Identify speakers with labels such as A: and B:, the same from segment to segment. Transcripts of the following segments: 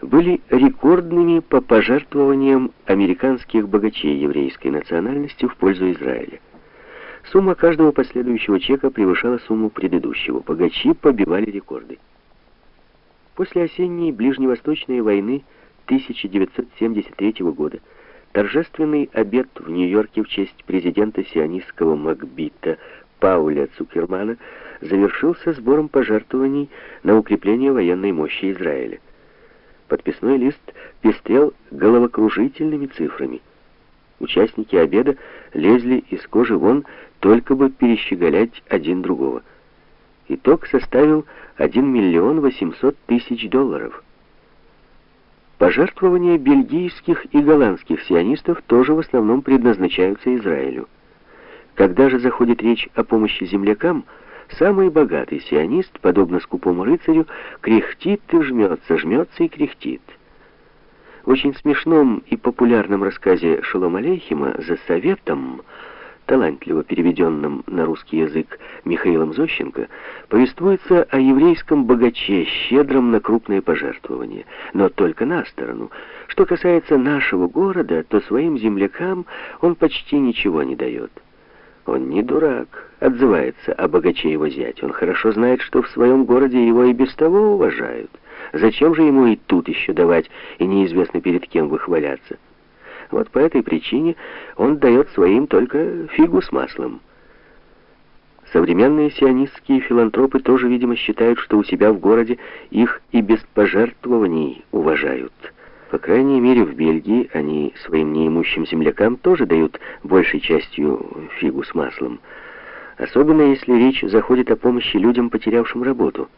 A: были рекордными по пожертвованиям американских богачей еврейской национальности в пользу Израиля. Сумма каждого последующего чека превышала сумму предыдущего. Богачи побивали рекорды. После осенней Ближневосточной войны 1973 года торжественный обед в Нью-Йорке в честь президента сионистского Макбита Пауля Цукермана завершился сбором пожертвований на укрепление военной мощи Израиля. Подписной лист пестрел головокружительными цифрами. Участники обеда лезли из кожи вон, только бы перещеголять один другого. Итог составил 1 миллион 800 тысяч долларов. Пожертвования бельгийских и голландских сионистов тоже в основном предназначаются Израилю. Когда же заходит речь о помощи землякам, самый богатый сионист, подобно скупому рыцарю, кряхтит и жмется, жмется и кряхтит. В очень смешном и популярном рассказе Шолом Алейхима «За советом» талантливо переведенном на русский язык Михаилом Зощенко, повествуется о еврейском богаче, щедром на крупные пожертвования, но только на сторону. Что касается нашего города, то своим землякам он почти ничего не дает. Он не дурак, отзывается о богаче его зять. Он хорошо знает, что в своем городе его и без того уважают. Зачем же ему и тут еще давать, и неизвестно перед кем выхваляться? Вот по этой причине он дает своим только фигу с маслом. Современные сионистские филантропы тоже, видимо, считают, что у себя в городе их и без пожертвований уважают. По крайней мере, в Бельгии они своим неимущим землякам тоже дают большей частью фигу с маслом. Особенно если речь заходит о помощи людям, потерявшим работу.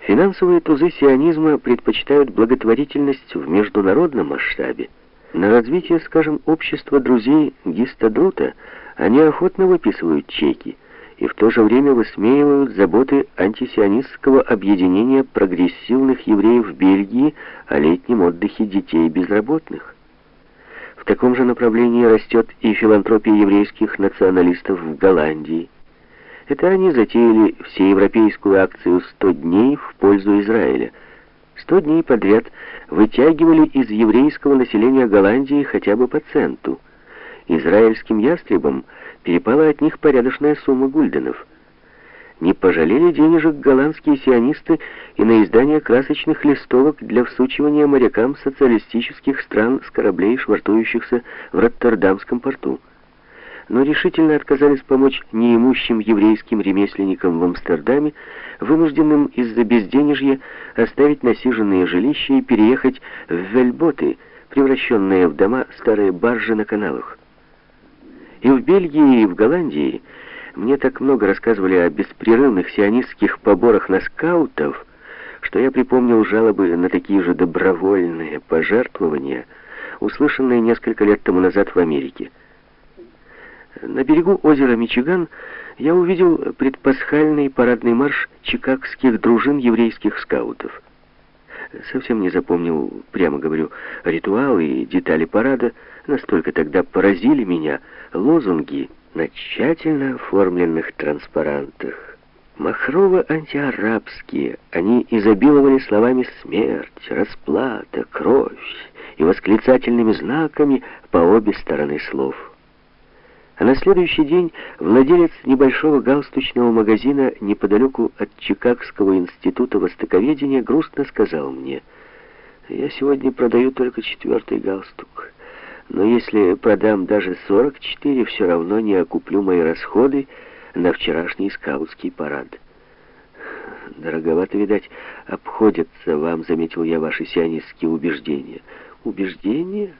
A: Финансовые тузы сионизма предпочитают благотворительность в международном масштабе. На развитие, скажем, общества друзей Гистадрута они охотно выписывают чеки и в то же время высмеивают заботы антисионистского объединения прогрессивных евреев в Бельгии о летнем отдыхе детей безработных. В таком же направлении растет и филантропия еврейских националистов в Голландии. Это они затеяли всеевропейскую акцию «100 дней в пользу Израиля», Сто дней подряд вытягивали из еврейского населения Голландии хотя бы по центу. Израильским ястребам перепала от них порядочная сумма гульденов. Не пожалели денежек голландские сионисты и на издание красочных листовок для всучивания морякам социалистических стран с кораблей, швартующихся в Роттердамском порту но решительно отказались помочь неимущим еврейским ремесленникам в Амстердаме, вынужденным из-за безденежья оставить насиженные жилища и переехать в вельботы, превращенные в дома старые баржи на каналах. И в Бельгии, и в Голландии мне так много рассказывали о беспрерывных сионистских поборах на скаутов, что я припомнил жалобы на такие же добровольные пожертвования, услышанные несколько лет тому назад в Америке. На берегу озера Мичиган я увидел предпасхальный парадный марш чикагских дружин еврейских скаутов. Совсем не запомнил, прямо говорю, ритуалы и детали парада. Настолько тогда поразили меня лозунги на тщательно оформленных транспарантах. Махрово-антиарабские, они изобиловали словами «смерть», «расплата», «кровь» и восклицательными знаками по обе стороны слов. А на следующий день владелец небольшого галстучного магазина неподалеку от Чикагского института востоковедения грустно сказал мне, «Я сегодня продаю только четвертый галстук, но если продам даже 44, все равно не окуплю мои расходы на вчерашний скаутский парад». «Дороговато, видать, обходятся вам», — заметил я ваши сионистские убеждения. «Убеждения?»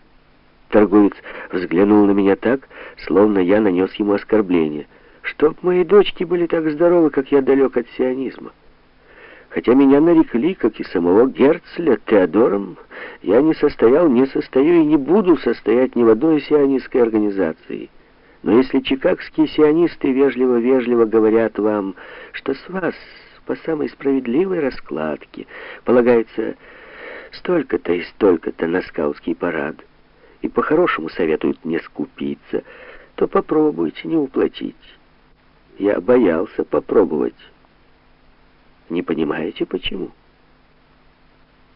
A: Торговец взглянул на меня так, словно я нанес ему оскорбление. Чтоб мои дочки были так здоровы, как я далек от сионизма. Хотя меня нарекли, как и самого Герцля, Теодором, я не состоял, не состою и не буду состоять ни в одной сионистской организации. Но если чикагские сионисты вежливо-вежливо говорят вам, что с вас по самой справедливой раскладке полагается столько-то и столько-то на скаутский парад, и по-хорошему советуют не скупиться, то попробуйте не уплатить. Я боялся попробовать. Не понимаете, почему?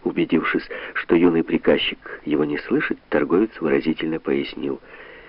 A: Убедившись, что юный приказчик его не слышит, торговец выразительно пояснил —